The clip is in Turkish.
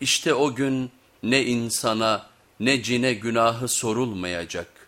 İşte o gün ne insana ne cine günahı sorulmayacak.